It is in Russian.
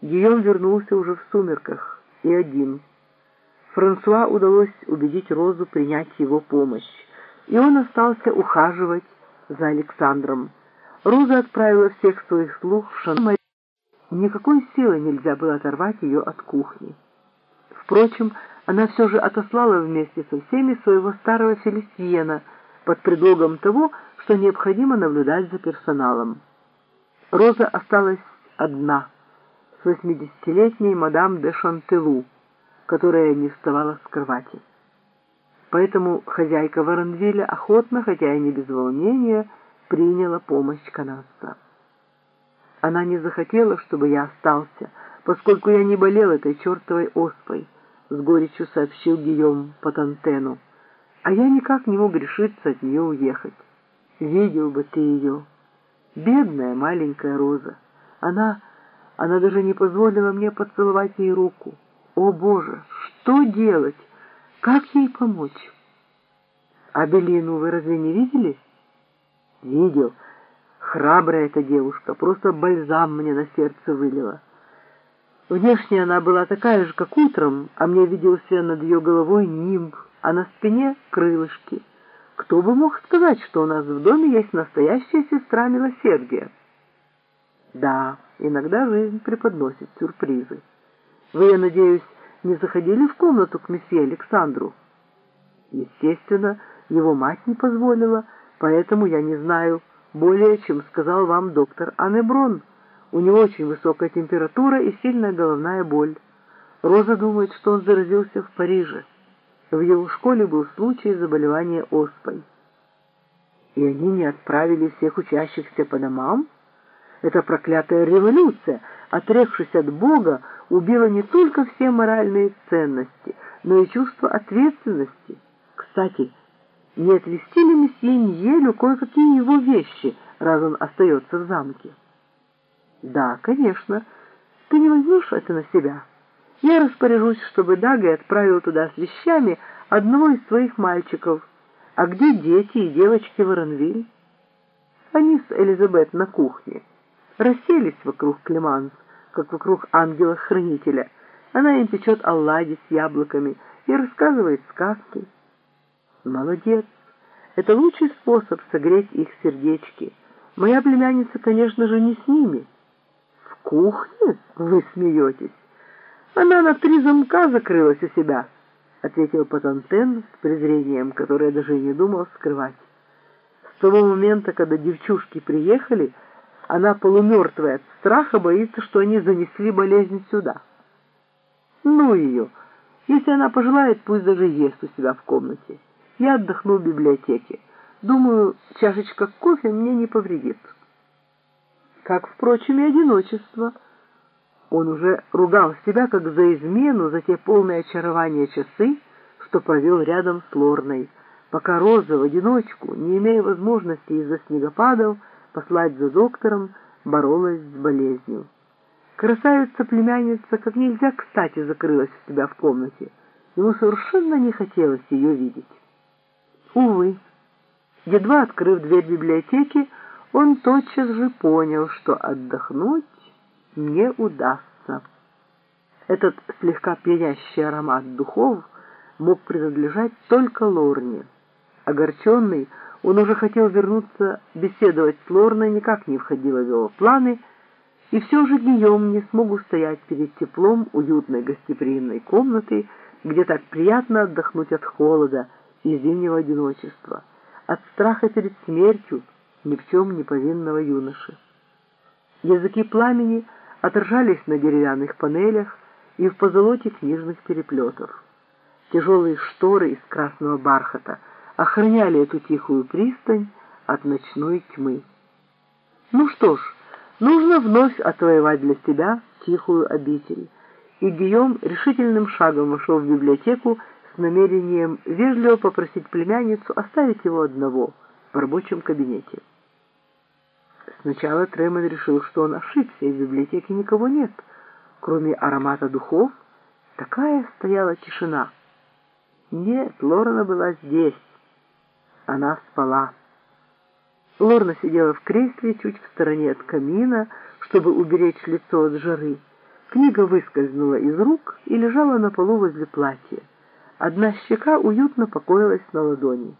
Гийом вернулся уже в сумерках и один. Франсуа удалось убедить Розу принять его помощь, и он остался ухаживать за Александром. Роза отправила всех своих слуг в Шанмари. Никакой силы нельзя было оторвать ее от кухни. Впрочем, она все же отослала вместе со всеми своего старого Фелистиена под предлогом того, что необходимо наблюдать за персоналом. Роза осталась одна с восьмидесятилетней мадам де Шантелу, которая не вставала с кровати. Поэтому хозяйка Воронвилля охотно, хотя и не без волнения, приняла помощь канадца. Она не захотела, чтобы я остался, поскольку я не болел этой чертовой оспой, — с горечью сообщил Гийом по Тантену. А я никак не мог решиться от нее уехать. Видел бы ты ее. Бедная маленькая Роза. Она... она даже не позволила мне поцеловать ей руку. О, Боже, что делать? Как ей помочь? А Белину вы разве не видели? Видел. Храбрая эта девушка, просто бальзам мне на сердце вылила. Внешне она была такая же, как утром, а мне виделся над ее головой нимб, а на спине крылышки. Кто бы мог сказать, что у нас в доме есть настоящая сестра милосердия? Да, иногда жизнь преподносит сюрпризы. Вы, я надеюсь, не заходили в комнату к месье Александру? Естественно, его мать не позволила, поэтому я не знаю, более чем сказал вам доктор Анеброн. У него очень высокая температура и сильная головная боль. Роза думает, что он заразился в Париже. В его школе был случай заболевания оспой. И они не отправили всех учащихся по домам? Эта проклятая революция, отрекшись от Бога, убила не только все моральные ценности, но и чувство ответственности. Кстати, не отвезти ли месье Ньелю кое-какие его вещи, раз он остается в замке? Да, конечно. Ты не возьмешь это на себя? Я распоряжусь, чтобы Дага отправил туда с вещами одного из своих мальчиков. А где дети и девочки Воронвиль? Они с Элизабет на кухне. Расселись вокруг Клеманс, как вокруг ангела-хранителя. Она им печет оладьи с яблоками и рассказывает сказки. Молодец. Это лучший способ согреть их сердечки. Моя племянница, конечно же, не с ними. В кухне? Вы смеетесь. Она на три замка закрылась у себя, ответил Патантен с презрением, которое даже не думал скрывать. С того момента, когда девчушки приехали, она полумертвая от страха боится, что они занесли болезнь сюда. Ну ее, если она пожелает, пусть даже ест у себя в комнате. Я отдохну в библиотеке. Думаю, чашечка кофе мне не повредит. Как, впрочем, и одиночество. Он уже ругал себя как за измену, за те полные очарования часы, что провел рядом с Лорной, пока Роза в одиночку, не имея возможности из-за снегопадов послать за доктором, боролась с болезнью. Красавица-племянница как нельзя кстати закрылась у себя в комнате. Ему совершенно не хотелось ее видеть. Увы, едва открыв дверь библиотеки, он тотчас же понял, что отдохнуть не удастся. Этот слегка пьянящий аромат духов мог принадлежать только Лорне. Огорченный, он уже хотел вернуться беседовать с Лорной, никак не входило в его планы, и все же Гийом не смог устоять перед теплом уютной гостеприимной комнаты, где так приятно отдохнуть от холода, и зимнего одиночества, от страха перед смертью ни в чем не повинного юноши. Языки пламени отражались на деревянных панелях и в позолоте книжных переплетов. Тяжелые шторы из красного бархата охраняли эту тихую пристань от ночной тьмы. Ну что ж, нужно вновь отвоевать для себя тихую обитель. И Гийом решительным шагом вошел в библиотеку намерением вежливо попросить племянницу оставить его одного в рабочем кабинете. Сначала Тремон решил, что он ошибся, и в библиотеке никого нет. Кроме аромата духов, такая стояла тишина. Нет, Лорна была здесь. Она спала. Лорна сидела в кресле чуть в стороне от камина, чтобы уберечь лицо от жары. Книга выскользнула из рук и лежала на полу возле платья. Одна щека уютно покоилась на ладони.